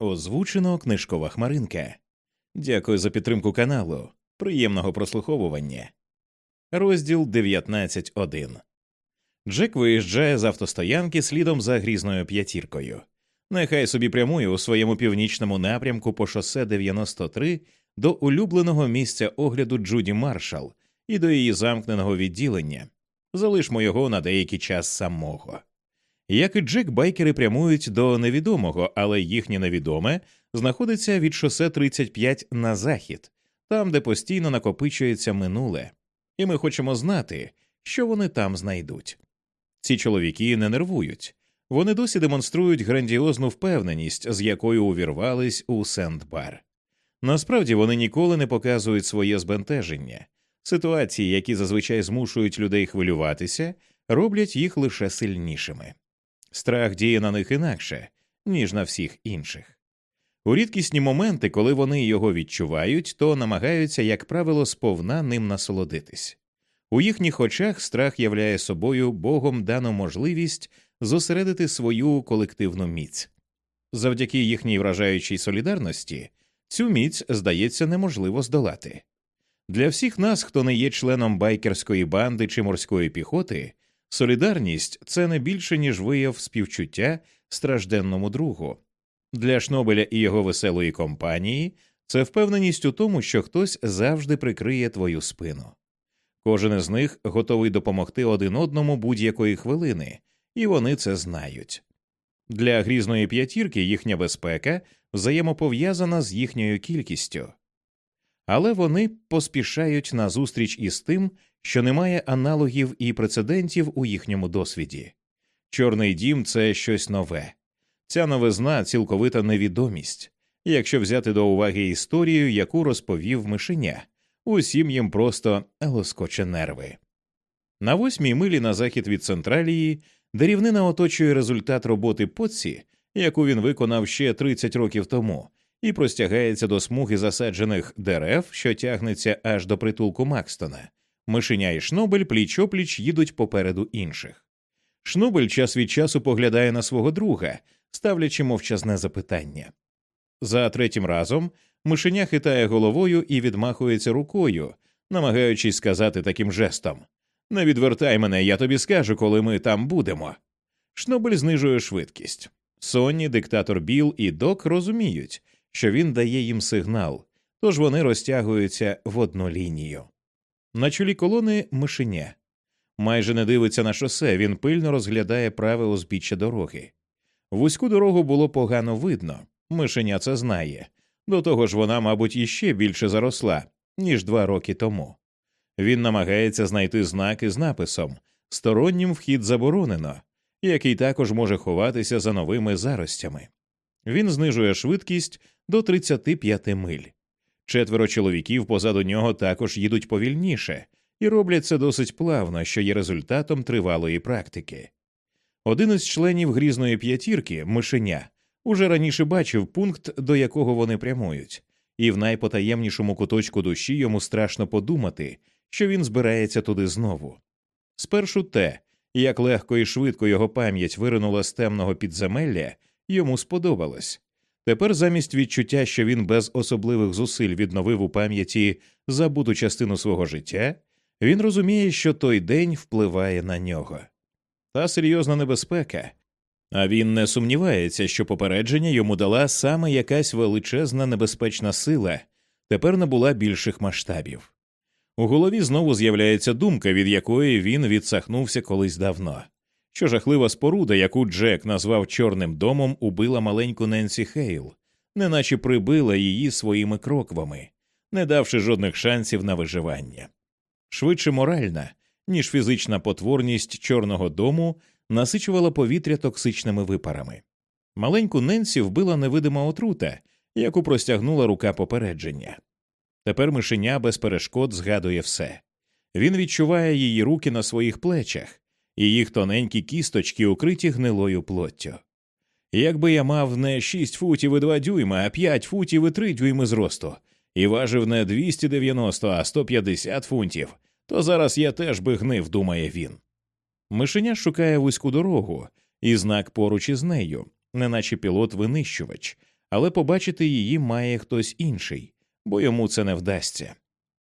Озвучено книжкова хмаринка. Дякую за підтримку каналу. Приємного прослуховування. Розділ 19.1 Джек виїжджає з автостоянки слідом за грізною п'ятіркою. Нехай собі прямує у своєму північному напрямку по шосе 93 до улюбленого місця огляду Джуді Маршал і до її замкненого відділення. Залишмо його на деякий час самого. Як і Джек, байкери прямують до невідомого, але їхнє невідоме знаходиться від шосе 35 на захід, там, де постійно накопичується минуле, і ми хочемо знати, що вони там знайдуть. Ці чоловіки не нервують, вони досі демонструють грандіозну впевненість, з якою увірвались у Сент-Бар. Насправді вони ніколи не показують своє збентеження. Ситуації, які зазвичай змушують людей хвилюватися, роблять їх лише сильнішими. Страх діє на них інакше, ніж на всіх інших. У рідкісні моменти, коли вони його відчувають, то намагаються, як правило, сповна ним насолодитись. У їхніх очах страх являє собою Богом дану можливість зосередити свою колективну міць. Завдяки їхній вражаючій солідарності цю міць здається неможливо здолати. Для всіх нас, хто не є членом байкерської банди чи морської піхоти, солідарність це не більше, ніж вияв співчуття стражденному другу. Для Шнобеля і його веселої компанії це впевненість у тому, що хтось завжди прикриє твою спину. Кожен із них готовий допомогти один одному будь-якої хвилини, і вони це знають. Для грізної п'ятірки їхня безпека взаємопов'язана з їхньою кількістю, але вони поспішають на зустріч із тим, що немає аналогів і прецедентів у їхньому досвіді. Чорний дім це щось нове. Ця новизна цілковита невідомість, якщо взяти до уваги історію, яку розповів мишеня, усім їм просто лоскоче нерви. На восьмій милі на захід від Централії, де рівнина оточує результат роботи Потсі, яку він виконав ще 30 років тому, і простягається до смуги засаджених дерев, що тягнеться аж до притулку Макстона. Мишеня і Шнобель пліч опліч їдуть попереду інших. Шнобель час від часу поглядає на свого друга, ставлячи мовчазне запитання. За третім разом мишеня хитає головою і відмахується рукою, намагаючись сказати таким жестом Не відвертай мене, я тобі скажу, коли ми там будемо. Шнобель знижує швидкість. Сонні, диктатор Біл і Док розуміють, що він дає їм сигнал, тож вони розтягуються в одну лінію. На чолі колони мишеня. Майже не дивиться на шосе, він пильно розглядає праве узбіччя дороги. Вузьку дорогу було погано видно, мишеня це знає. До того ж, вона, мабуть, іще більше заросла, ніж два роки тому. Він намагається знайти знаки з написом Стороннім вхід заборонено, який також може ховатися за новими заростями. Він знижує швидкість до 35 миль. Четверо чоловіків позаду нього також їдуть повільніше і роблять це досить плавно, що є результатом тривалої практики. Один із членів грізної п'ятірки, мишеня, уже раніше бачив пункт, до якого вони прямують, і в найпотаємнішому куточку душі йому страшно подумати, що він збирається туди знову. Спершу те, як легко і швидко його пам'ять виринула з темного підземелля, йому сподобалось. Тепер замість відчуття, що він без особливих зусиль відновив у пам'яті забуту частину свого життя, він розуміє, що той день впливає на нього. Та серйозна небезпека. А він не сумнівається, що попередження йому дала саме якась величезна небезпечна сила, тепер набула більших масштабів. У голові знову з'являється думка, від якої він відсахнувся колись давно що жахлива споруда, яку Джек назвав Чорним домом, убила маленьку Ненсі Хейл, неначе прибила її своїми кроквами, не давши жодних шансів на виживання. Швидше моральна, ніж фізична потворність Чорного дому насичувала повітря токсичними випарами. Маленьку Ненсі вбила невидима отрута, яку простягнула рука попередження. Тепер мишеня без перешкод згадує все. Він відчуває її руки на своїх плечах, і їх тоненькі кісточки укриті гнилою плоттю. Якби я мав не шість футів і два дюйма, а п'ять футів і три дюйми зросту, і важив не 290, а 150 фунтів, то зараз я теж би гнив, думає він. Мишеня шукає вузьку дорогу і знак поруч із нею, неначе пілот винищувач, але побачити її має хтось інший, бо йому це не вдасться.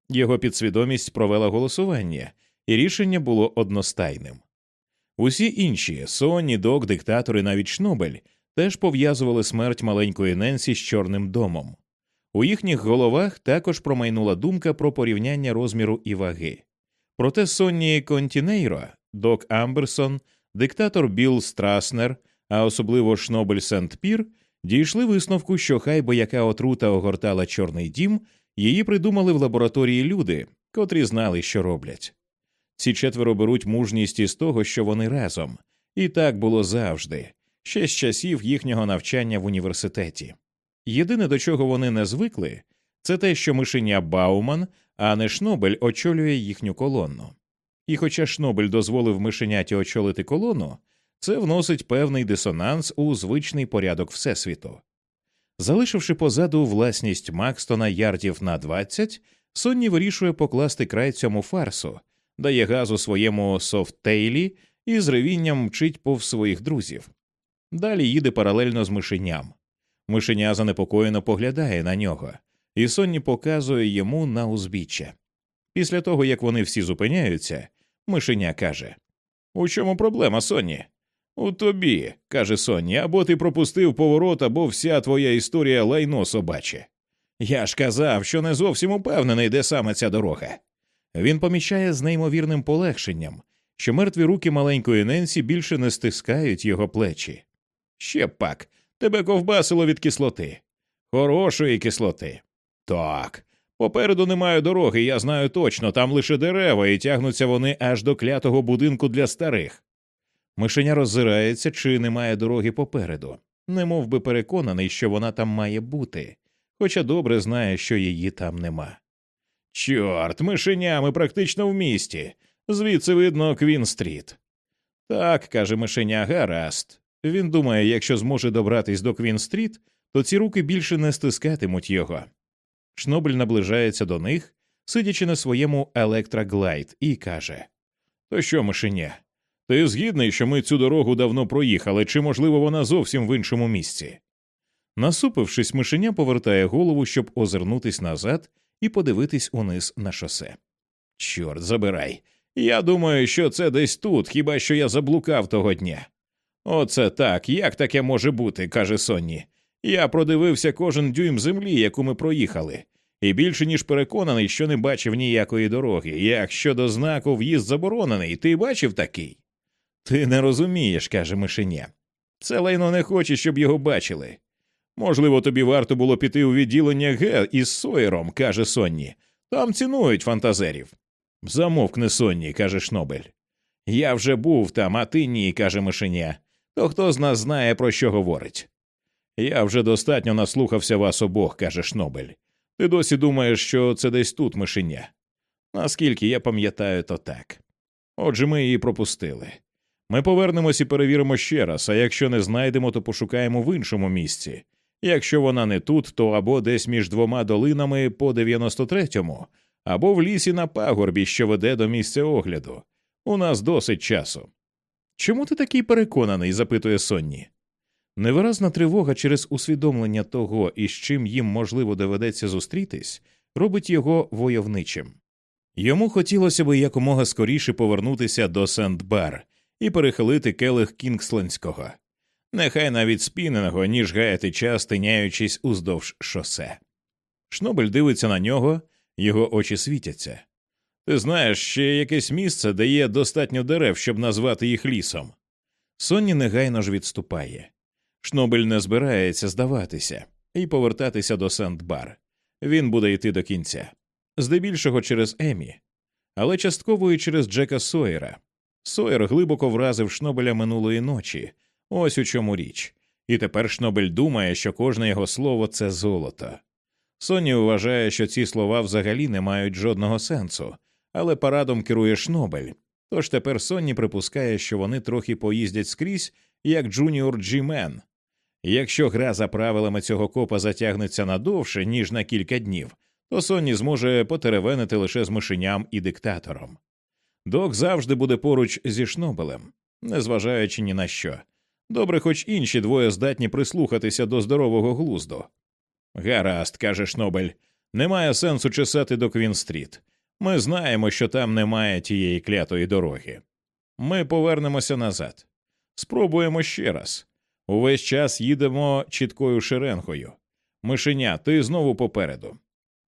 Його підсвідомість провела голосування, і рішення було одностайним. Усі інші Соні, Док, диктатори, навіть Шнобель теж пов'язували смерть маленької Ненсі з Чорним домом. У їхніх головах також промайнула думка про порівняння розміру і ваги. Проте Сонні Контінейро, Док Амберсон, диктатор Білл Страснер, а особливо Шнобель Сент Пір, дійшли висновку, що хай би яка отрута огортала Чорний дім, її придумали в лабораторії люди, котрі знали, що роблять. Ці четверо беруть мужність із того, що вони разом, і так було завжди, ще з часів їхнього навчання в університеті. Єдине, до чого вони не звикли, це те, що мишеня Бауман, а не Шнобель очолює їхню колонну. І хоча Шнобель дозволив мишеняті очолити колону, це вносить певний дисонанс у звичний порядок Всесвіту. Залишивши позаду власність Макстона ярдів на 20, Сонні вирішує покласти край цьому фарсу, дає газу своєму софттейлі і з ревінням мчить повз своїх друзів. Далі їде паралельно з мишеням. Мишеня занепокоєно поглядає на нього, і Сонні показує йому на узбіччя. Після того, як вони всі зупиняються, мишеня каже У чому проблема, Сонні? У тобі, каже Сонні, або ти пропустив поворот, або вся твоя історія лайно собаче. Я ж казав, що не зовсім упевнений, де саме ця дорога. Він помічає з неймовірним полегшенням, що мертві руки маленької Ненсі більше не стискають його плечі. Ще пак, тебе ковбасило від кислоти. Хорошої кислоти. Так. Попереду немає дороги, я знаю точно, там лише дерева, і тягнуться вони аж до клятого будинку для старих. Мишеня роззирається, чи немає дороги попереду, ніби переконаний, що вона там має бути, хоча добре знає, що її там нема. Чорт, мишеня, ми практично в місті. Звідси видно Квін-стріт. Так, каже мишеня, гаразд. Він думає, якщо зможе добратись до Квін-стріт, то ці руки більше не стискатимуть його. Шнобель наближається до них, сидячи на своєму електроглайд, і каже То що, мишеня? Ти згідний, що ми цю дорогу давно проїхали, чи, можливо, вона зовсім в іншому місці? Насупившись, мишеня повертає голову, щоб озирнутись назад і подивитись униз на шосе. Чорт забирай. Я думаю, що це десь тут, хіба що я заблукав того дня. Оце так, як таке може бути, каже Сонні. Я продивився кожен дюйм землі, яку ми проїхали, і більше ніж переконаний, що не бачив ніякої дороги. Як щодо знаку в'їзд заборонений, ти бачив такий? Ти не розумієш, каже мишеня. Це лайно не хоче, щоб його бачили. Можливо, тобі варто було піти у відділення Г із Сойером, каже Сонні. Там цінують фантазерів. Замовкни Сонні, каже Шнобель. Я вже був там, а ти ні, каже мишеня. То хто з нас знає, про що говорить? Я вже достатньо наслухався вас обох, каже Шнобель. Ти досі думаєш, що це десь тут мишеня. Наскільки я пам'ятаю, то так. Отже, ми її пропустили. Ми повернемось і перевіримо ще раз, а якщо не знайдемо, то пошукаємо в іншому місці. Якщо вона не тут, то або десь між двома долинами по 93-му, або в лісі на пагорбі, що веде до місця огляду. У нас досить часу. Чому ти такий переконаний? запитує Сонні. Невиразна тривога через усвідомлення того, із чим їм можливо доведеться зустрітись, робить його войовничим. Йому хотілося би якомога скоріше повернутися до Сент-Бар і перехилити келих Кінгслендського, нехай навіть спіненого, ніж гаяти час, тиняючись уздовж шосе. Шнобель дивиться на нього, його очі світяться. Ти знаєш ще якесь місце, де є достатньо дерев, щоб назвати їх лісом. Сонні негайно ж відступає. Шнобель не збирається здаватися і повертатися до Сент-Бар. Він буде йти до кінця, здебільшого через Емі, але частково і через Джека Сойера. Сойер глибоко вразив Шнобеля минулої ночі. Ось у чому річ. І тепер Шнобель думає, що кожне його слово це золото. Соні вважає, що ці слова взагалі не мають жодного сенсу, але парадом керує Шнобель. Тож тепер Сонні припускає, що вони трохи поїздять скрізь, як Джуніор Джімен. Якщо гра за правилами цього копа затягнеться надовше, ніж на кілька днів, то Сонні зможе потеревенити лише з мишеням і диктатором. Док завжди буде поруч зі Шнобелем, незважаючи ні на що. Добре, хоч інші двоє здатні прислухатися до здорового глузду. Гаразд, каже Шнобель, немає сенсу чесати до Квін-стріт. Ми знаємо, що там немає тієї клятої дороги. Ми повернемося назад. Спробуємо ще раз. Увесь час їдемо чіткою шеренгою. Мишеня, ти знову попереду.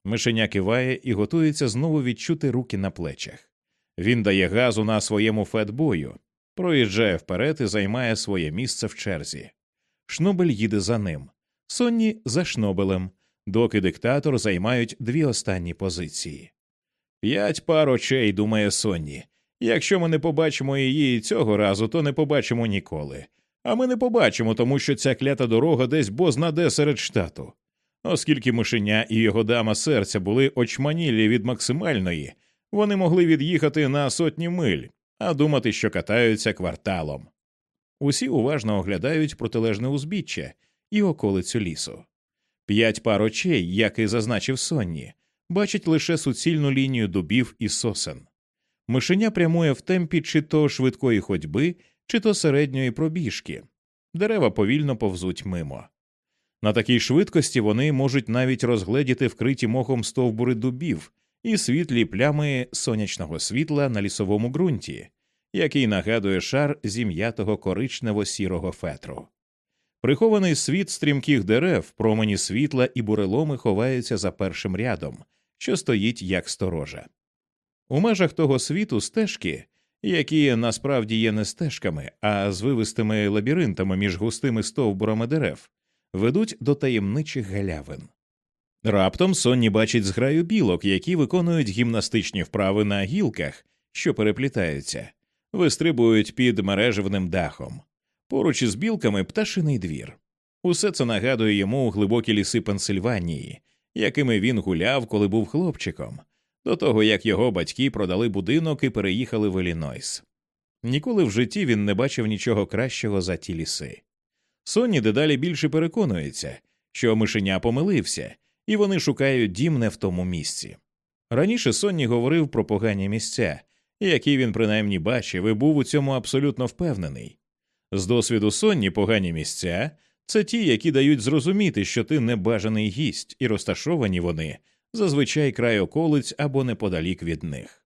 Мишеня киває і готується знову відчути руки на плечах. Він дає газу на своєму фетбою, проїжджає вперед і займає своє місце в черзі. Шнобель їде за ним, Сонні за шнобелем, доки диктатор займають дві останні позиції. П'ять пар очей, думає Сонні. Якщо ми не побачимо її цього разу, то не побачимо ніколи. А ми не побачимо, тому що ця клята дорога десь бознаде серед штату. Оскільки мишеня і його дама серця були очманілі від максимальної, вони могли від'їхати на сотні миль, а думати, що катаються кварталом. Усі уважно оглядають протилежне узбіччя і околицю лісу. П'ять пар очей, як і зазначив Сонні, бачать лише суцільну лінію дубів і сосен. Мишеня прямує в темпі чи то швидкої ходьби, чи то середньої пробіжки. Дерева повільно повзуть мимо. На такій швидкості вони можуть навіть розгледіти вкриті мохом стовбури дубів і світлі плями сонячного світла на лісовому ґрунті, який нагадує шар зім'ятого коричнево сірого фетру. Прихований світ стрімких дерев, промені світла і буреломи ховаються за першим рядом, що стоїть як сторожа. У межах того світу стежки, які насправді є не стежками, а звивистими лабіринтами між густими стовбурами дерев, ведуть до таємничих галявин. Раптом Сонні бачить зграю білок, які виконують гімнастичні вправи на гілках, що переплітаються, вистрибують під мережевним дахом. Поруч із білками пташиний двір. Усе це нагадує йому глибокі ліси Пенсильванії, якими він гуляв, коли був хлопчиком, до того як його батьки продали будинок і переїхали в Елінойс. Ніколи в житті він не бачив нічого кращого за ті ліси. Сонні дедалі більше переконується, що мишеня помилився, і вони шукають дім не в тому місці. Раніше Сонні говорив про погані місця, які він принаймні бачив, і був у цьому абсолютно впевнений. З досвіду Сонні погані місця це ті, які дають зрозуміти, що ти небажаний гість, і розташовані вони зазвичай край околиць або неподалік від них.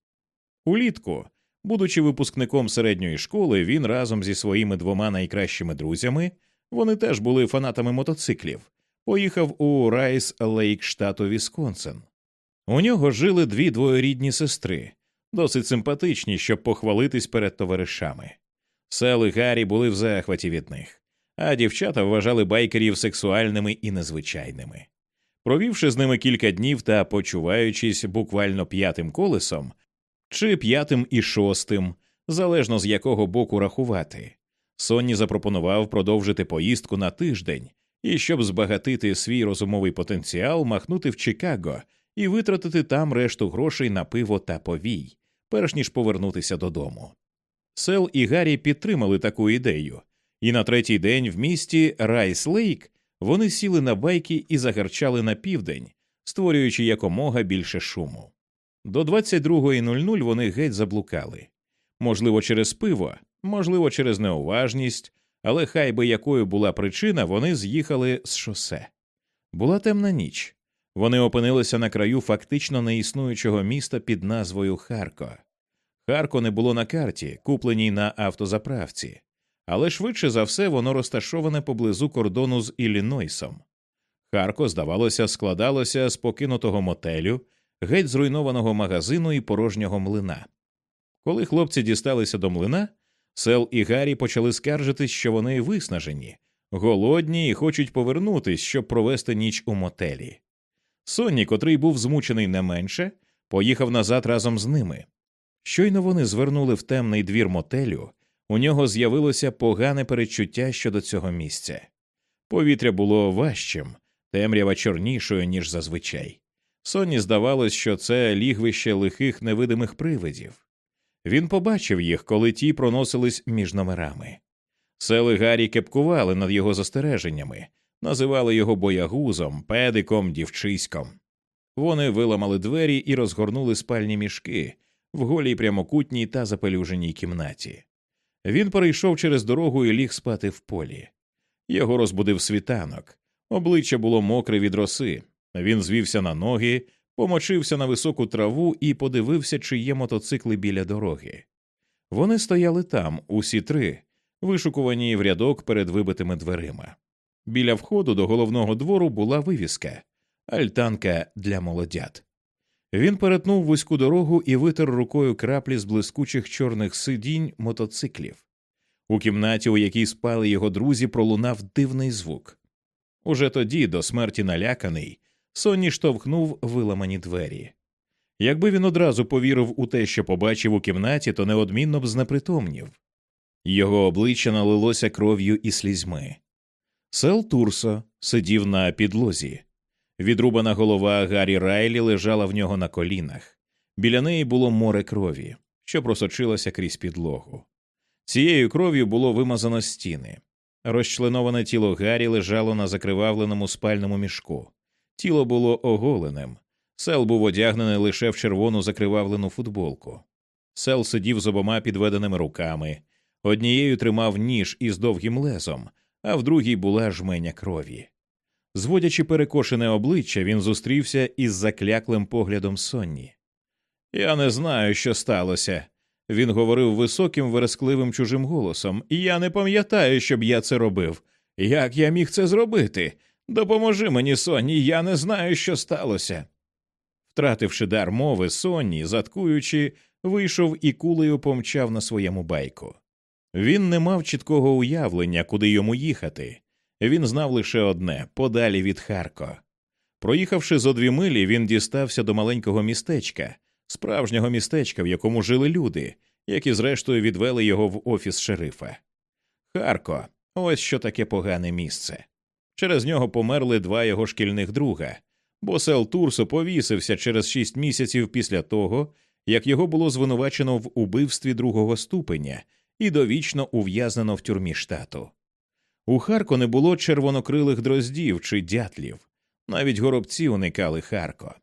Улітку, будучи випускником середньої школи, він разом зі своїми двома найкращими друзями вони теж були фанатами мотоциклів, поїхав у Райс Лейк штату Вісконсин. У нього жили дві двоєрідні сестри, досить симпатичні, щоб похвалитись перед товаришами. Сел і Гаррі були в захваті від них, а дівчата вважали байкерів сексуальними і незвичайними. Провівши з ними кілька днів та почуваючись буквально п'ятим колесом чи п'ятим і шостим, залежно з якого боку рахувати, Сонні запропонував продовжити поїздку на тиждень і, щоб збагатити свій розумовий потенціал, махнути в Чикаго і витратити там решту грошей на пиво та повій, перш ніж повернутися додому. Сел і Гаррі підтримали таку ідею, і на третій день в місті Райс Лейк вони сіли на байки і загарчали на південь, створюючи якомога більше шуму. До 22.00 вони геть заблукали. Можливо, через пиво, можливо, через неуважність, але хай би якою була причина, вони з'їхали з шосе. Була темна ніч. Вони опинилися на краю фактично неіснуючого міста під назвою Харко. Харко не було на карті, купленій на автозаправці, але швидше за все воно розташоване поблизу кордону з Іллінойсом. Харко, здавалося, складалося з покинутого мотелю, геть зруйнованого магазину і порожнього млина. Коли хлопці дісталися до млина, Сел і Гаррі почали скаржитись, що вони виснажені, голодні і хочуть повернутись, щоб провести ніч у мотелі. Сонні, котрий був змучений не менше, поїхав назад разом з ними. Щойно вони звернули в темний двір мотелю, у нього з'явилося погане передчуття щодо цього місця. Повітря було важчим, темрява чорнішою, ніж зазвичай. Сонні здавалось, що це лігвище лихих невидимих привидів. Він побачив їх, коли ті проносились між номерами. Сели Гаррі кепкували над його застереженнями, називали його боягузом, педиком, дівчиськом. Вони виламали двері і розгорнули спальні мішки в голій прямокутній та запелюженій кімнаті. Він перейшов через дорогу і ліг спати в полі. Його розбудив світанок, обличчя було мокре від роси. Він звівся на ноги, помочився на високу траву і подивився, чи є мотоцикли біля дороги. Вони стояли там, усі три, вишукувані в рядок перед вибитими дверима. Біля входу до головного двору була вивіска альтанка для молодят. Він перетнув вузьку дорогу і витер рукою краплі з блискучих чорних сидінь мотоциклів. У кімнаті, у якій спали його друзі, пролунав дивний звук. Уже тоді, до смерті наляканий, Сонні штовхнув виламані двері. Якби він одразу повірив у те, що побачив у кімнаті, то неодмінно б знепритомнів. Його обличчя налилося кров'ю і слізьми. Сел Турсо сидів на підлозі. Відрубана голова Гаррі Райлі лежала в нього на колінах. Біля неї було море крові, що просочилося крізь підлогу. Цією кров'ю було вимазано стіни. Розчленоване тіло Гаррі лежало на закривавленому спальному мішку. Тіло було оголеним. Сел був одягнений лише в червону закривавлену футболку. Сел сидів з обома підведеними руками, однією тримав ніж із довгим лезом, а в другій була жменя крові. Зводячи перекошене обличчя, він зустрівся із закляклим поглядом Сонні. Я не знаю, що сталося. Він говорив високим, верескливим чужим голосом, я не пам'ятаю, щоб я це робив. Як я міг це зробити? Допоможи мені, Сонні, я не знаю, що сталося. Втративши дар мови, Сонні, заткуючи, вийшов і кулею помчав на своєму байку. Він не мав чіткого уявлення, куди йому їхати. Він знав лише одне подалі від Харко. Проїхавши зо дві милі, він дістався до маленького містечка, справжнього містечка, в якому жили люди, які зрештою відвели його в офіс шерифа. Харко, ось що таке погане місце. Через нього померли два його шкільних друга, бо Сел Турсо повісився через шість місяців після того, як його було звинувачено в убивстві другого ступеня і довічно ув'язнено в тюрмі штату. У Харко не було червонокрилих дроздів чи дятлів, навіть горобці уникали Харко.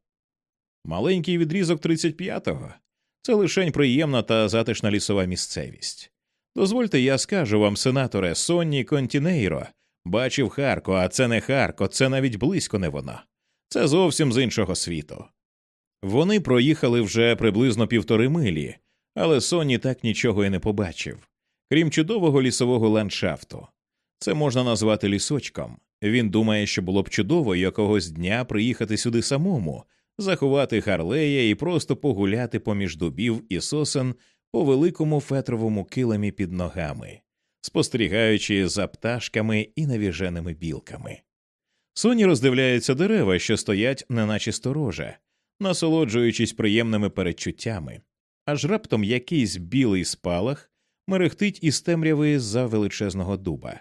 Маленький відрізок 35-го – це лишень приємна та затишна лісова місцевість. Дозвольте, я скажу вам, сенаторе Сонні Контінейро, бачив Харко, а це не Харко, це навіть близько не воно. Це зовсім з іншого світу. Вони проїхали вже приблизно півтори милі, але Сонні так нічого і не побачив, крім чудового лісового ландшафту. Це можна назвати лісочком. Він думає, що було б чудово якогось дня приїхати сюди самому, заховати Харлея і просто погуляти поміж дубів і сосен по великому фетровому килимі під ногами, спостерігаючи за пташками і навіженими білками. Соні роздивляється дерева, що стоять, неначе сторожа, насолоджуючись приємними передчуттями, аж раптом якийсь білий спалах мерехтить із темряви за величезного дуба.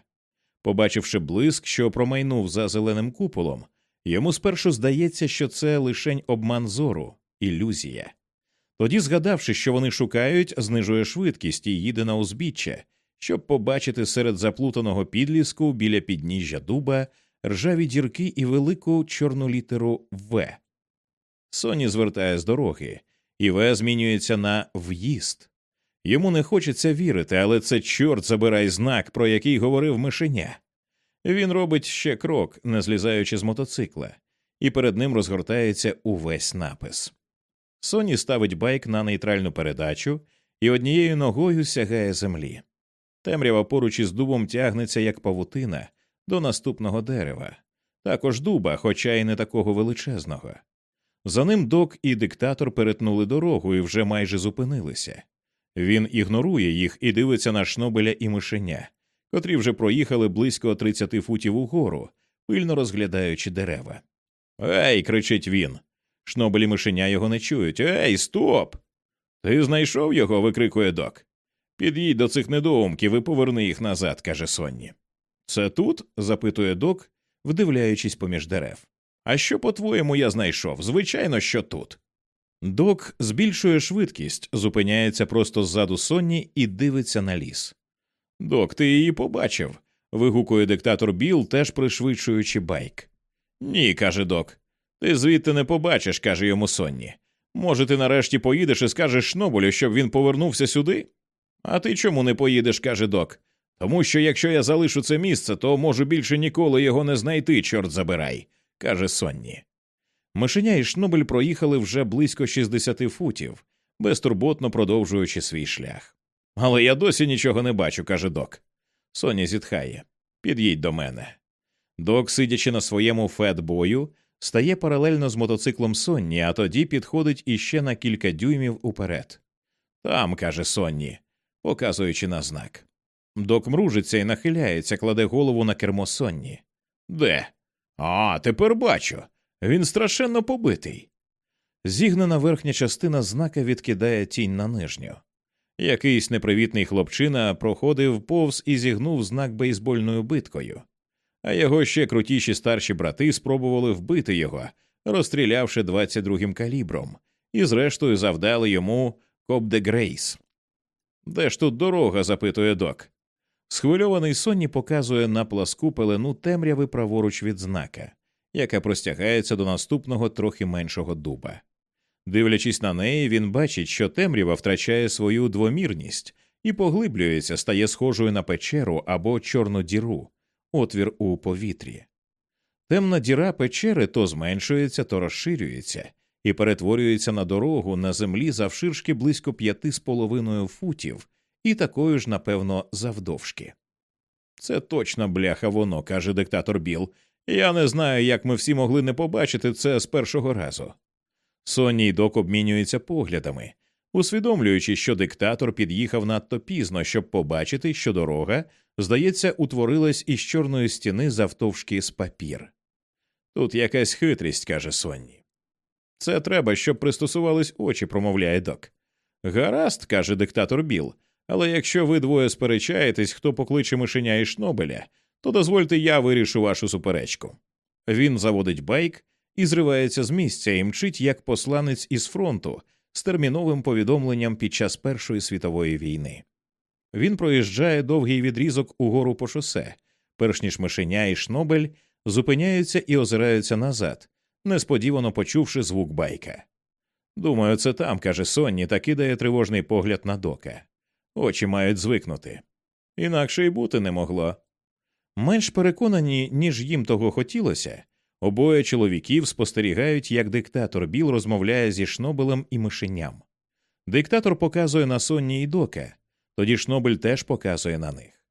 Побачивши блиск, що промайнув за зеленим куполом, йому спершу здається, що це лишень обман зору, ілюзія. Тоді, згадавши, що вони шукають, знижує швидкість і їде на узбіччя, щоб побачити серед заплутаного підліску біля підніжжя дуба ржаві дірки і велику чорну літеру В. Соні звертає з дороги, і В змінюється на в'їзд. Йому не хочеться вірити, але це чорт забирай знак, про який говорив мишеня. Він робить ще крок, не злізаючи з мотоцикла, і перед ним розгортається увесь напис. Соні ставить байк на нейтральну передачу і однією ногою сягає землі. Темрява поруч із дубом тягнеться, як павутина, до наступного дерева, також дуба, хоча й не такого величезного. За ним док і диктатор перетнули дорогу і вже майже зупинилися. Він ігнорує їх і дивиться на шнобеля і мишеня, котрі вже проїхали близько 30 футів угору, пильно розглядаючи дерева. Ей, кричить він. Шнобель і мишеня його не чують. Ей, стоп! Ти знайшов його? викрикує док. Під'їдь до цих недоумків і поверни їх назад, каже Сонні. Це тут? запитує док, вдивляючись поміж дерев. А що, по-твоєму, я знайшов? Звичайно, що тут. Док збільшує швидкість, зупиняється просто ззаду Сонні і дивиться на ліс. Док, ти її побачив. вигукує диктатор Біл, теж пришвидшуючи байк. Ні, каже док. Ти звідти не побачиш, каже йому Сонні. Може, ти нарешті поїдеш і скажеш Шнобулю, щоб він повернувся сюди? А ти чому не поїдеш? каже док. Тому що якщо я залишу це місце, то можу більше ніколи його не знайти, чорт забирай, каже Сонні. Мишеня і Шнобель проїхали вже близько 60 футів, безтурботно продовжуючи свій шлях. Але я досі нічого не бачу, каже док. Соня зітхає. Під'їдь до мене. Док, сидячи на своєму фетбою, стає паралельно з мотоциклом Сонні, а тоді підходить іще на кілька дюймів уперед. Там, каже Сонні, показуючи на знак. Док мружиться і нахиляється, кладе голову на кермо Сонні. Де? А, тепер бачу. Він страшенно побитий. Зігнена верхня частина знака відкидає тінь на нижню. Якийсь непривітний хлопчина проходив повз і зігнув знак бейсбольною биткою, а його ще крутіші старші брати спробували вбити його, розстрілявши 22-м калібром, і зрештою завдали йому Коп де Грейс. Де ж тут дорога? запитує док. Схвильований Сонні показує на пласку пелену темряви праворуч від знака, яка простягається до наступного трохи меншого дуба. Дивлячись на неї, він бачить, що темрява втрачає свою двомірність і поглиблюється, стає схожою на печеру або чорну діру, отвір у повітрі. Темна діра печери то зменшується, то розширюється і перетворюється на дорогу на землі завширшки близько п'яти з половиною футів і такою ж, напевно, завдовжки. Це точно бляха воно, каже диктатор Біл. Я не знаю, як ми всі могли не побачити це з першого разу. Сонні й док обмінюються поглядами, усвідомлюючи, що диктатор під'їхав надто пізно, щоб побачити, що дорога, здається, утворилась із чорної стіни завтовшки з папір. Тут якась хитрість, каже Сонні. Це треба, щоб пристосувались очі, промовляє док. Гаразд, каже диктатор Біл, але якщо ви двоє сперечаєтесь, хто покличе мишеня і шнобеля, то дозвольте я вирішу вашу суперечку. Він заводить байк і зривається з місця і мчить як посланець із фронту з терміновим повідомленням під час Першої світової війни. Він проїжджає довгий відрізок угору по шосе, перш ніж мишеня і шнобель зупиняються і озираються назад, несподівано почувши звук байка. Думаю, це там, каже Сонні, та кидає тривожний погляд на дока. Очі мають звикнути. Інакше й бути не могло. Менш переконані, ніж їм того хотілося, обоє чоловіків спостерігають, як диктатор Біл розмовляє зі Шнобелем і мишеням. Диктатор показує на Сонні і дока, тоді Шнобель теж показує на них.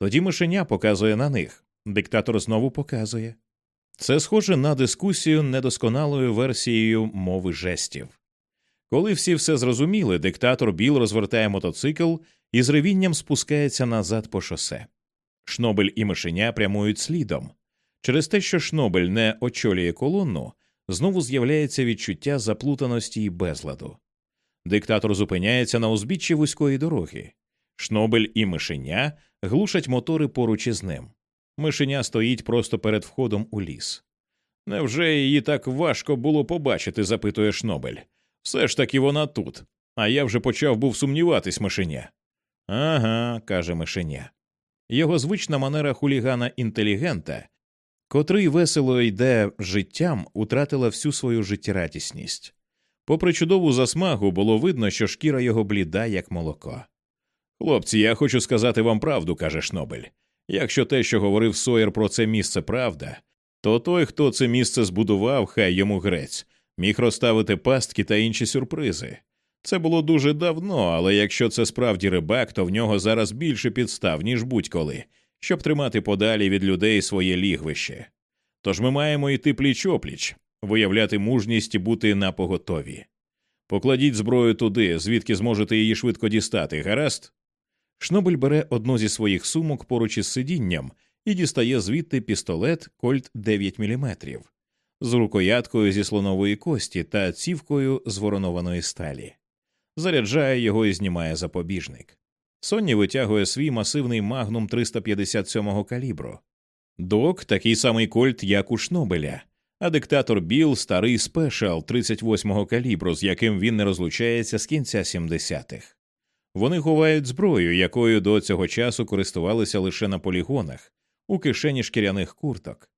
Тоді мишеня показує на них. Диктатор знову показує. Це схоже на дискусію недосконалою версією мови жестів. Коли всі все зрозуміли, диктатор Біл розвертає мотоцикл і з ревінням спускається назад по шосе. Шнобель і мишеня прямують слідом. Через те, що Шнобель не очолює колонну, знову з'являється відчуття заплутаності і безладу. Диктатор зупиняється на узбіччі вузької дороги. Шнобель і мишеня глушать мотори поруч із ним. Мишеня стоїть просто перед входом у ліс. Невже її так важко було побачити? запитує Шнобель. Все ж таки вона тут, а я вже почав був сумніватись мишеня. Ага, каже мишеня. Його звична манера хулігана інтелігента, котрий весело йде життям, утратила всю свою життєрадісність. Попри чудову засмагу, було видно, що шкіра його бліда, як молоко. Хлопці, я хочу сказати вам правду, каже Шнобель. Якщо те, що говорив Сойер про це місце правда, то той, хто це місце збудував, хай йому грець, міг розставити пастки та інші сюрпризи. Це було дуже давно, але якщо це справді рибак, то в нього зараз більше підстав, ніж будь-коли, щоб тримати подалі від людей своє лігвище. Тож ми маємо йти пліч опліч, виявляти мужність і бути на поготові. Покладіть зброю туди, звідки зможете її швидко дістати, гаразд? Шнобель бере одну зі своїх сумок поруч із сидінням і дістає звідти пістолет Кольт 9 мм з рукояткою зі слонової кості та цівкою з воронованої сталі. Заряджає його і знімає запобіжник. Сонні витягує свій масивний магнум 357-го калібру. Док такий самий кольт, як у Шнобеля, а диктатор Біл старий спешал 38-го калібру, з яким він не розлучається з кінця 70-х. Вони ховають зброю, якою до цього часу користувалися лише на полігонах, у кишені шкіряних курток.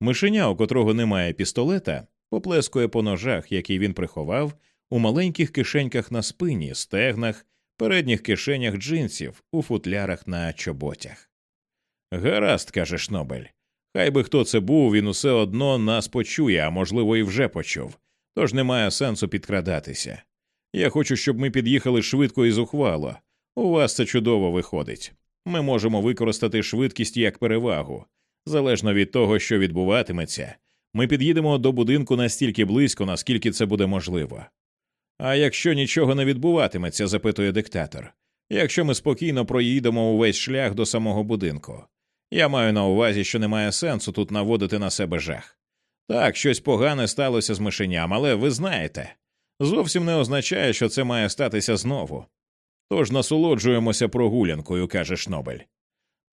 Мишеня, у котрого немає пістолета, поплескує по ножах, які він приховав у маленьких кишеньках на спині, стегнах, передніх кишенях джинсів, у футлярах на чоботях. Гаразд, каже Шнобель. Хай би хто це був, він усе одно нас почує, а можливо, і вже почув, тож немає сенсу підкрадатися. Я хочу, щоб ми під'їхали швидко і зухвало. У вас це чудово виходить. Ми можемо використати швидкість як перевагу. Залежно від того, що відбуватиметься, ми під'їдемо до будинку настільки близько, наскільки це буде можливо. А якщо нічого не відбуватиметься, запитує диктатор, якщо ми спокійно проїдемо увесь шлях до самого будинку. Я маю на увазі, що немає сенсу тут наводити на себе жах. Так, щось погане сталося з мишеням, але ви знаєте, зовсім не означає, що це має статися знову. Тож насолоджуємося прогулянкою, каже Шнобель.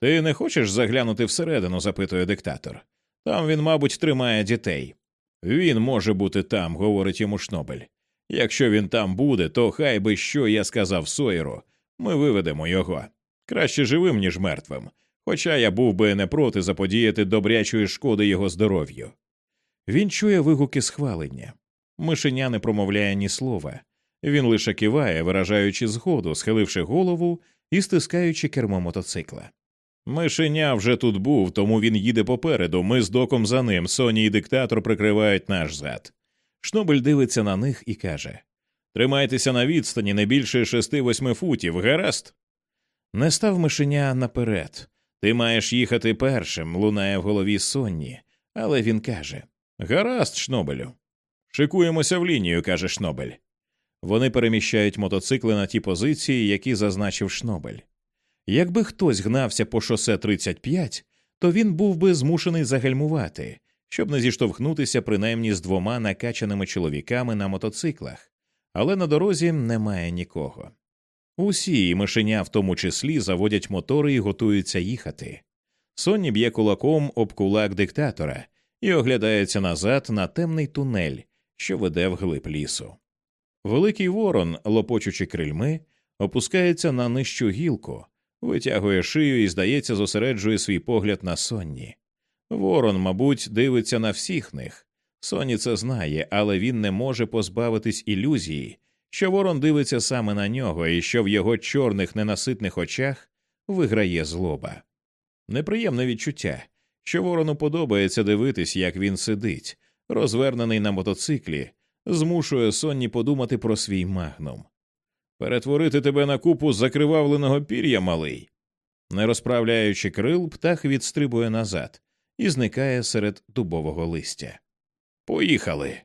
Ти не хочеш заглянути всередину? запитує диктатор. Там він, мабуть, тримає дітей. Він може бути там, говорить йому Шнобель. Якщо він там буде, то хай би що я сказав Сойеру, ми виведемо його. Краще живим, ніж мертвим. Хоча я був би не проти заподіяти добрячої шкоди його здоров'ю. Він чує вигуки схвалення. Мишеня не промовляє ні слова. Він лише киває, виражаючи згоду, схиливши голову і стискаючи кермо мотоцикла. Мишеня вже тут був, тому він їде попереду. Ми з доком за ним. Соні і диктатор прикривають наш зад. Шнобель дивиться на них і каже Тримайтеся на відстані не більше шести-восьми футів, гаразд. Не став мишеня наперед. Ти маєш їхати першим, лунає в голові Сонні, але він каже Гаразд, Шнобелю. Шикуємося в лінію, каже Шнобель. Вони переміщають мотоцикли на ті позиції, які зазначив Шнобель. Якби хтось гнався по шосе 35, то він був би змушений загальмувати, щоб не зіштовхнутися принаймні з двома накачаними чоловіками на мотоциклах, але на дорозі немає нікого. Усі і мишеня в тому числі заводять мотори і готуються їхати. Сонні б'є кулаком об кулак диктатора і оглядається назад на темний тунель, що веде вглиб лісу. Великий ворон, лопочучи крильми, опускається на нижчу гілку, витягує шию і, здається, зосереджує свій погляд на сонні. Ворон, мабуть, дивиться на всіх них. Соні це знає, але він не може позбавитись ілюзії, що ворон дивиться саме на нього і що в його чорних ненаситних очах виграє злоба. Неприємне відчуття, що ворону подобається дивитись, як він сидить, розвернений на мотоциклі, змушує сонні подумати про свій магнум. Перетворити тебе на купу закривавленого пір'я, малий. Не розправляючи крил, птах відстрибує назад і зникає серед дубового листя. Поїхали.